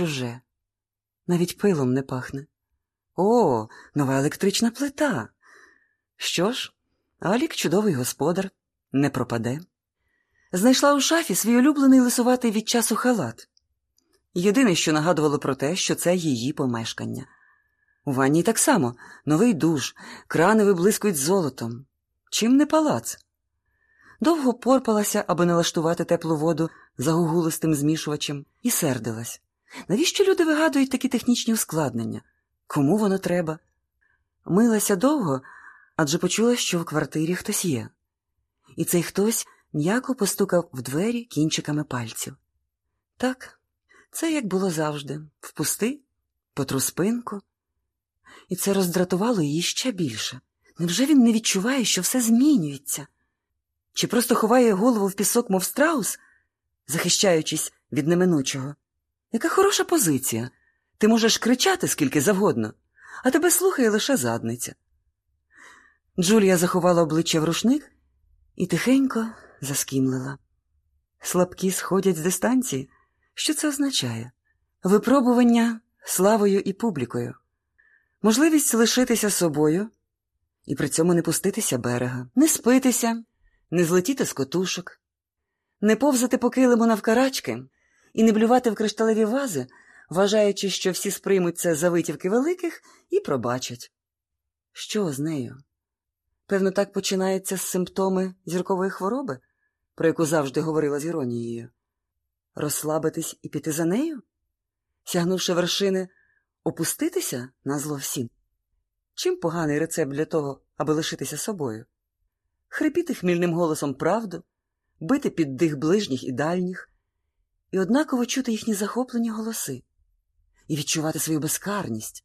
чуже, навіть пилом не пахне. О, нова електрична плита. Що ж, Алік чудовий господар, не пропаде. Знайшла у шафі свій улюблений лисуватий від часу халат. Єдине, що нагадувало про те, що це її помешкання. У ванні так само новий душ, крани виблискують золотом. Чим не палац? Довго порпалася, аби налаштувати теплу воду загугулистим змішувачем, і сердилась. Навіщо люди вигадують такі технічні ускладнення? Кому воно треба? Милася довго, адже почула, що в квартирі хтось є. І цей хтось м'яко постукав в двері кінчиками пальців. Так, це як було завжди впусти, потру спинку. І це роздратувало її ще більше. Невже він не відчуває, що все змінюється? Чи просто ховає голову в пісок, мов страус, захищаючись від неминучого? Яка хороша позиція. Ти можеш кричати скільки завгодно, а тебе слухає лише задниця. Джулія заховала обличчя в рушник і тихенько заскімлила. Слабкі сходять з дистанції. Що це означає? Випробування славою і публікою, можливість лишитися собою і при цьому не пуститися берега, не спитися, не злетіти з котушок, не повзати по килиму навкарачки і не блювати в кришталеві вази, вважаючи, що всі сприймуть це за витівки великих і пробачать. Що з нею? Певно, так починаються симптоми зіркової хвороби, про яку завжди говорила з іронією. Розслабитись і піти за нею? Сягнувши вершини, опуститися на зло всім? Чим поганий рецепт для того, аби лишитися собою? Хрипіти хмільним голосом правду, бити під дих ближніх і дальніх, і однаково чути їхні захоплені голоси, і відчувати свою безкарність,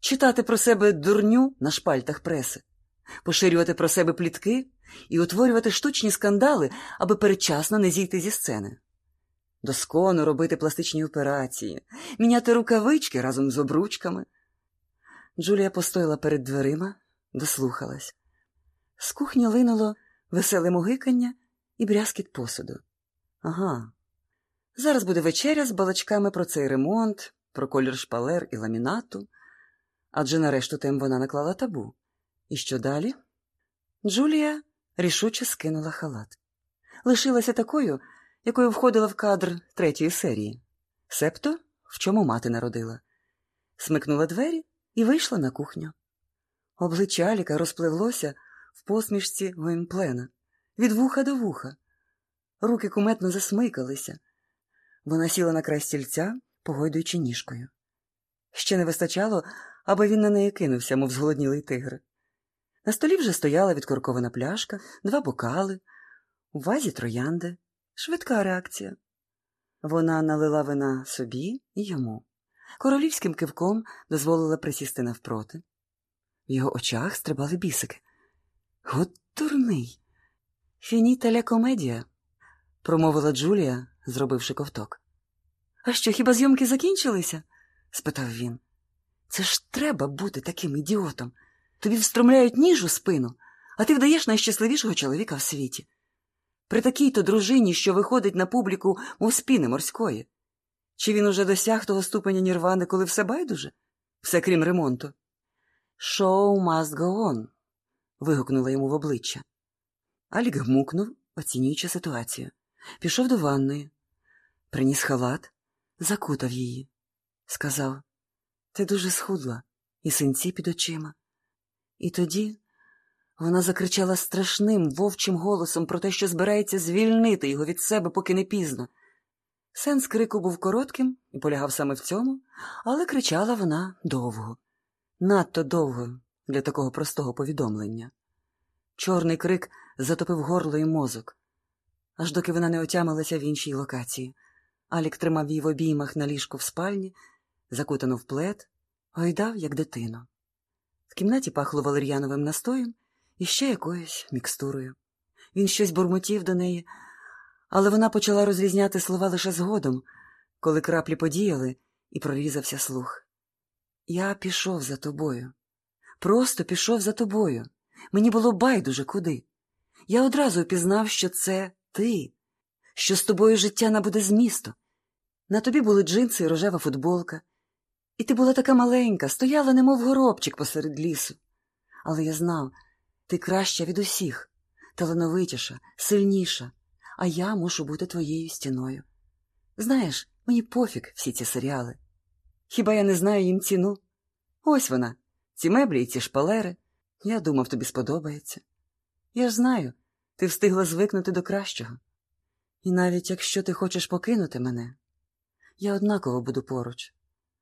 читати про себе дурню на шпальтах преси, поширювати про себе плітки і утворювати штучні скандали, аби передчасно не зійти зі сцени. Досконо робити пластичні операції, міняти рукавички разом з обручками. Джулія постояла перед дверима, дослухалась. З кухні линуло веселе мугикання і брязкіт посуду. Ага. Зараз буде вечеря з балачками про цей ремонт, про колір шпалер і ламінату, адже на решту тем вона наклала табу. І що далі? Джулія рішуче скинула халат. Лишилася такою, якою входила в кадр третьої серії, себто в чому мати народила, смикнула двері і вийшла на кухню. Обличчя Аліка розпливлося в посмішці воєнплена, від вуха до вуха. Руки куметно засмикалися. Вона сіла на край стільця, погойдуючи ніжкою. Ще не вистачало, аби він на неї кинувся, мов зголоднілий тигр. На столі вже стояла відкоркована пляшка, два бокали, у вазі троянди, швидка реакція. Вона налила вина собі і йому. Королівським кивком дозволила присісти навпроти. В його очах стрибали бісики. От дурний. Фініта ля комедія, промовила Джулія, зробивши ковток. А що, хіба зйомки закінчилися? спитав він. Це ж треба бути таким ідіотом. Тобі встромляють ніж у спину, а ти вдаєш найщасливішого чоловіка в світі. При такій то дружині, що виходить на публіку, мов спіни морської. Чи він уже досяг того ступеня нірвани, коли все байдуже? Все крім ремонту. Шоу must go on», – вигукнула йому в обличчя. Алік гмукнув, оцінюючи ситуацію. Пішов до ванної, приніс халат, закутав її. Сказав Ти дуже схудла, і синці під очима. І тоді вона закричала страшним вовчим голосом про те, що збирається звільнити його від себе, поки не пізно. Сенс крику був коротким і полягав саме в цьому, але кричала вона довго, надто довго для такого простого повідомлення. Чорний крик затопив горло і мозок, аж доки вона не отямилася в іншій локації. Алік тримав її в обіймах на ліжку в спальні, закутану в плед, гойдав, як дитину. В кімнаті пахло валер'яновим настоєм і ще якоюсь мікстурою. Він щось бурмотів до неї, але вона почала розрізняти слова лише згодом, коли краплі подіяли і прорізався слух. Я пішов за тобою. Просто пішов за тобою. Мені було байдуже куди. Я одразу впізнав, що це ти, що з тобою життя набуде змісту. На тобі були джинси і рожева футболка. І ти була така маленька, стояла, немов горобчик посеред лісу. Але я знав, ти краща від усіх, талановитіша, сильніша, а я мушу бути твоєю стіною. Знаєш, мені пофіг всі ці серіали. Хіба я не знаю їм ціну? Ось вона, ці меблі і ці шпалери. Я думав, тобі сподобається. Я ж знаю, ти встигла звикнути до кращого. І навіть якщо ти хочеш покинути мене, я однаково буду поруч.